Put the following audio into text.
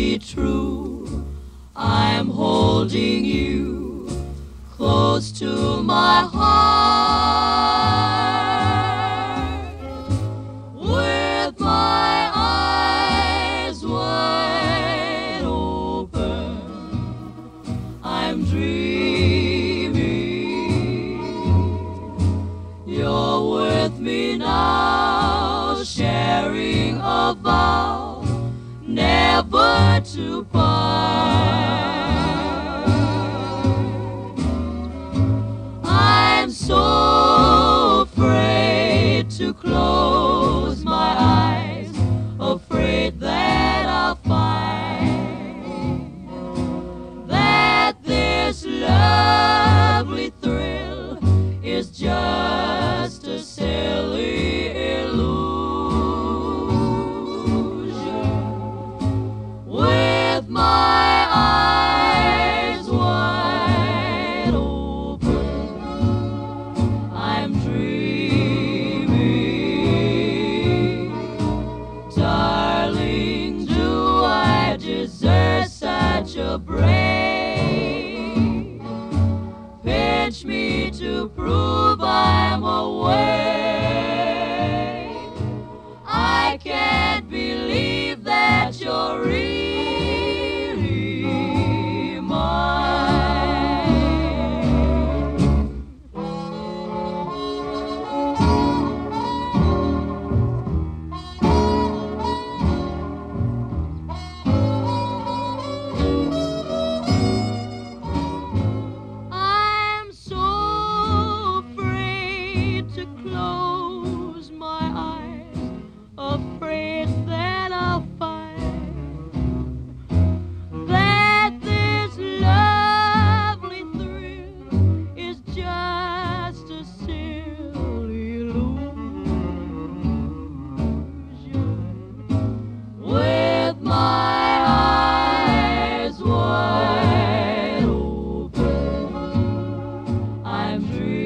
be true. I'm holding you close to my heart with my eyes wide open. I'm dreaming you're with me now, part. I'm so afraid to close break? Pinch me to With my eyes wide open, I'm dreaming.